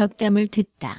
덕담을 듣다.